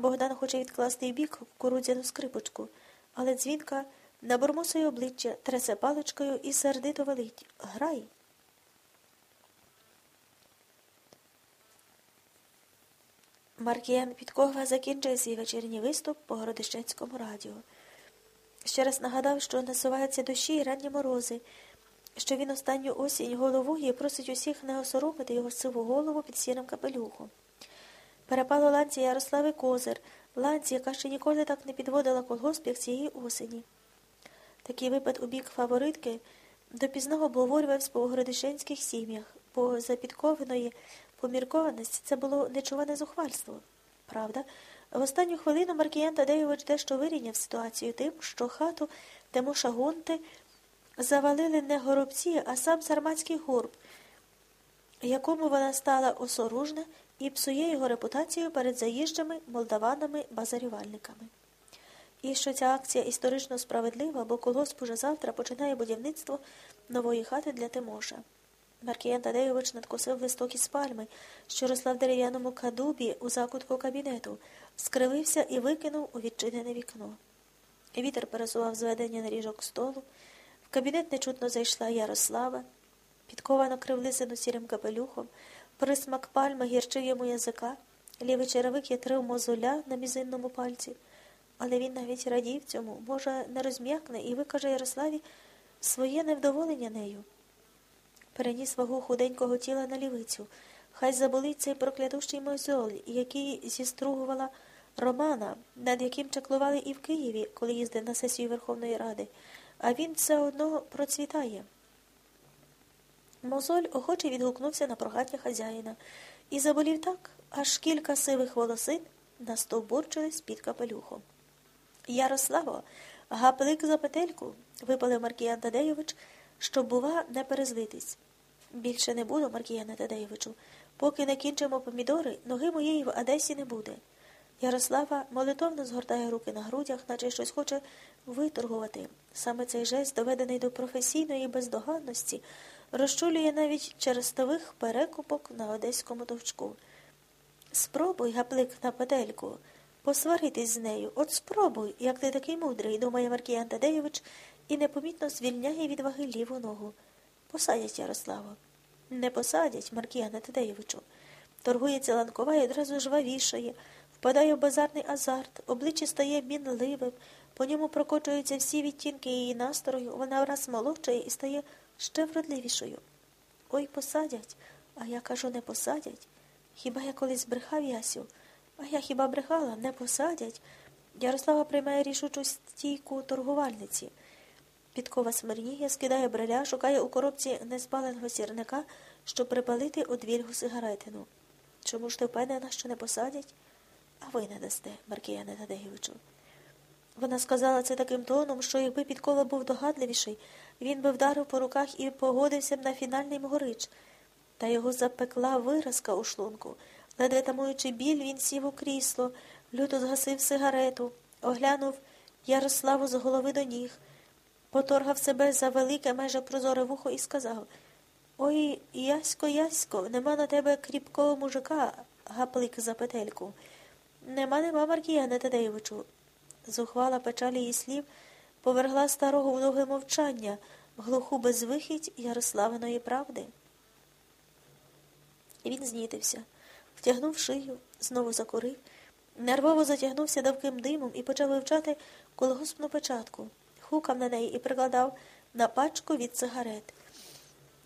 Богдан хоче відкласти в бік кукурудзяну скрипочку, але дзвінка набормусує обличчя, тресе паличкою і сердито велить. Грай. Маркіян Підкова закінчує свій вечірній виступ по Городищенському радіо. Ще раз нагадав, що насуваються дощі і ранні морози, що він останню осінь головує і просить усіх не осоромити його сиву голову під сірим капелюхом. Перепало ланці Ярослави Козир, ланці, яка ще ніколи так не підводила колгосп, як цієї осені. Такий випад у бік фаворитки допізно обговорювався по городищенських сім'ях, бо за підковиної поміркованості це було нечуване зухвальство. Правда, в останню хвилину Маркіян Тадеєвич дещо вирівняв ситуацію тим, що хату Тимоша Гонти завалили не горобці, а сам Сарматський горб, якому вона стала осоружна і псує його репутацію перед заїжджими молдаванами-базарювальниками. І що ця акція історично справедлива, бо колгосп уже завтра починає будівництво нової хати для Тимоша. Маркіян Тадеєвич надкосив листок із пальми, що росла в дерев'яному кадубі у закутку кабінету, скривився і викинув у відчинене вікно. Вітер пересував зведення на ріжок столу. В кабінет нечутно зайшла Ярослава, підковано кривлисину сірим капелюхом, присмак пальми гірчив йому язика, лівий черевик ятрив мозоля на мізинному пальці. Але він навіть радів цьому, може, не розм'якне і викаже Ярославі своє невдоволення нею. Переніс вагу худенького тіла на лівицю. Хай заболить цей проклятущий мозоль, який зістругувала Романа, над яким чаклували і в Києві, коли їздив на сесію Верховної Ради, а він все одно процвітає. Мозоль охоче відгукнувся на прохання хазяїна і заболів так, аж кілька сивих волосин настовбурчились під капелюхом. Ярославо, гаплик за петельку, випалив Маркіян Тадеєвич, щоб, бува, не перезлитись. Більше не буду, Маркіяне Тадеєвичу. Поки не кінчимо помідори, ноги моєї в Одесі не буде. Ярослава молитовно згортає руки на грудях, наче щось хоче виторгувати. Саме цей жест, доведений до професійної бездоганності, розчулює навіть черестових перекупок на одеському товчку. Спробуй, гаплик на петельку, посваритись з нею. От спробуй, як ти такий мудрий, думає Маркіян Тадеєвич, і непомітно звільняє від ваги ліву ногу. Посадять Ярославу. Не посадять, Маркіяна Тадеєвичу. Торгується ланкова і одразу жвавішає, впадає в базарний азарт, обличчя стає мінливим, по ньому прокочуються всі відтінки її настрою, вона враз молодшає і стає ще вродливішою. Ой, посадять, а я кажу, не посадять. Хіба я колись брехав Ясю? А я хіба брехала, не посадять. Ярослава приймає рішучу стійку торгувальниці. Підкова смирніє, скидає бреля, шукає у коробці неспаленого сірника, щоб припалити одвільгу сигаретину. Чому ж ти впевнена, що не посадять? А ви не дасте, Маркіяне Тадеєвичу. Вона сказала це таким тоном, що якби підкова був догадливіший, він би вдарив по руках і погодився б на фінальний могорич. Та його запекла виразка у шлунку. Ледве тамуючи біль, він сів у крісло, люто згасив сигарету, оглянув Ярославу з голови до ніг, поторгав себе за велике, майже прозоре вухо і сказав Ой, ясько, ясько, нема на тебе кріпкого мужика, гаплик за петельку. Нема, нема, Маркіяне Тадеєвичу. Зухвала печалі її слів повергла старого в довге мовчання, глуху безвихідь Ярославиної правди. Він знітився, втягнув шию, знову закурив, нервово затягнувся давким димом і почав вивчати колгоспну печатку, хукав на неї і прикладав на пачку від сигарет.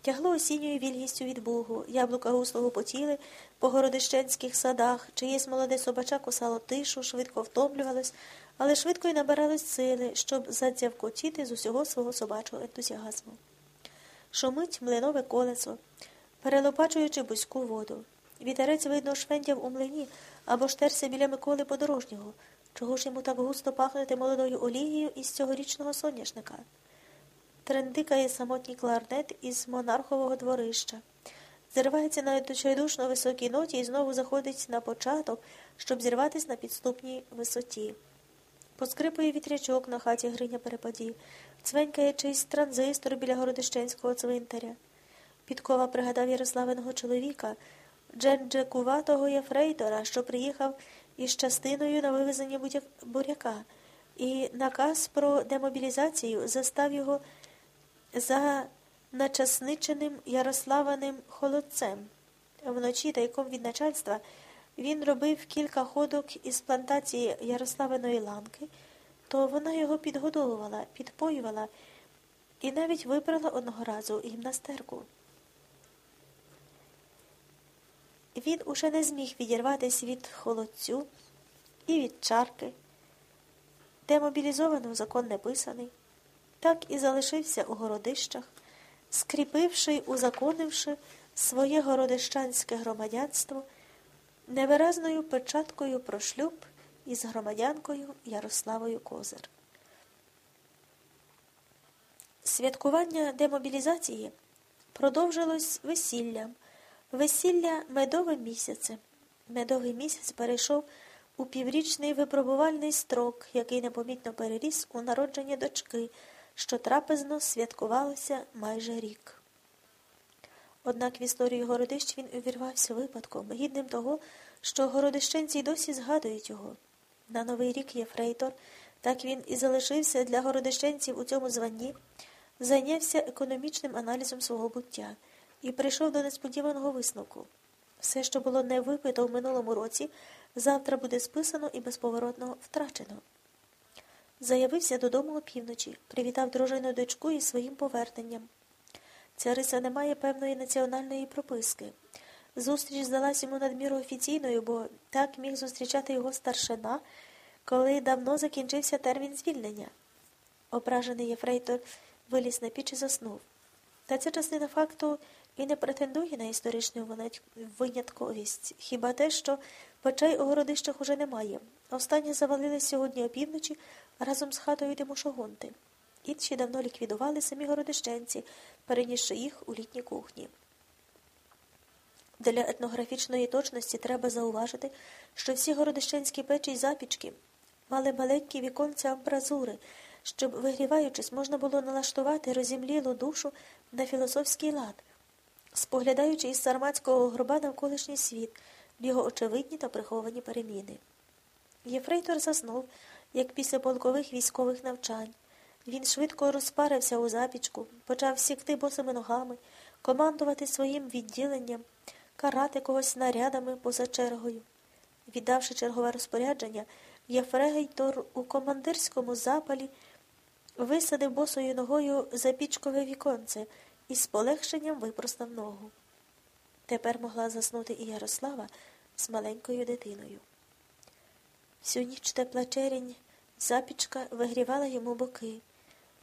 Тягло осінньою вільгістю від Богу, яблука гуслого потіли по городищенських садах, чиєсь молоде собача кусало тишу, швидко втомлювалось, але швидко й набирались сили, щоб задзявкотіти з усього свого собачого ентузіазму. Шумить млинове колесо, перелопачуючи бузьку воду. Вітерець, видно, швендяв у млині або штерся біля Миколи Подорожнього. Чого ж йому так густо пахнути молодою олією із цьогорічного соняшника? Трендикає самотній кларнет із монархового дворища. Зривається на відчайдушно високій ноті і знову заходить на початок, щоб зірватися на підступній висоті. Поскрипує вітрячок на хаті Гриня Перепаді, цвенькає чийсь транзистор біля городищенського цвинтаря. Підкова пригадав Ярославиного чоловіка, дженджекуватого єфрейтора, що приїхав із частиною на вивезення буряка, і наказ про демобілізацію застав його за начасниченим Ярославаним холодцем. Вночі тайком від начальства він робив кілька ходок із плантації Ярославиної ланки, то вона його підгодовувала, підпоювала і навіть вибрала одного разу гімнастерку. Він уже не зміг відірватися від холодцю і від чарки, демобілізовано закон не писаний, так і залишився у городищах, скріпивши й узаконивши своє городищанське громадянство невиразною печаткою про шлюб із громадянкою Ярославою Козир. Святкування демобілізації продовжилось весіллям, весілля медовим місяцем. Медовий місяць перейшов у піврічний випробувальний строк, який непомітно переріс у народження дочки, що трапезно святкувалося майже рік. Однак в історію городищ він увірвався випадком, гідним того, що городищенці й досі згадують його. На новий рік Єфрейтор, так він і залишився для городищенців у цьому званні, зайнявся економічним аналізом свого буття і прийшов до несподіваного висновку. Все, що було не випито в минулому році, завтра буде списано і безповоротно втрачено. Заявився додому опівночі, привітав дружину дочку із своїм поверненням. Ця риса не має певної національної прописки. Зустріч здалась йому надміру офіційною, бо так міг зустрічати його старшина, коли давно закінчився термін звільнення. Ображений єфрейтор виліз на піч і заснув. Та ця частина факту і не претендує на історичну винятковість, хіба те, що печей у городищах уже немає. Останні завалились сьогодні опівночі разом з хатою Тимошогонти. Інші давно ліквідували самі городищенці, перенісши їх у літні кухні. Для етнографічної точності треба зауважити, що всі городищенські печі й запічки мали маленькі віконця амбразури, щоб, вигріваючись, можна було налаштувати розімлілу душу на філософський лад, споглядаючи із сарматського гроба навколишній світ, в його очевидні та приховані переміни. Єфрейтор заснув, як після полкових військових навчань. Він швидко розпарився у запічку, почав сікти босими ногами, командувати своїм відділенням, карати когось снарядами поза чергою. Віддавши чергове розпорядження, Єфрейтор у командирському запалі висадив босою ногою запічкове віконце і з полегшенням випростав ногу. Тепер могла заснути і Ярослава з маленькою дитиною. Всю ніч тепла черінь, запічка вигрівала йому боки.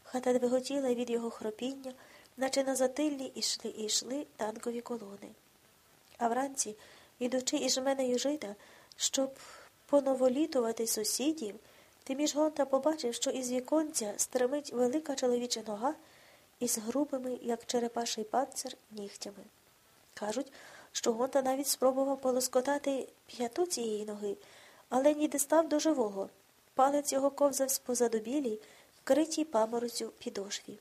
Хата двиготіла від його хропіння, наче на затиллі ішли і йшли танкові колони. А вранці, ідучи із жменею жита, щоб поноволітувати сусідів, Тиміж Гонта побачив, що із віконця стремить велика чоловіча нога із грубими, як черепаший панцир, нігтями. Кажуть, що Гонта навіть спробував полоскотати п'яту цієї ноги, але ніде став до живого. Палець його ковзав позаду білій, вкритій паморозю підошві.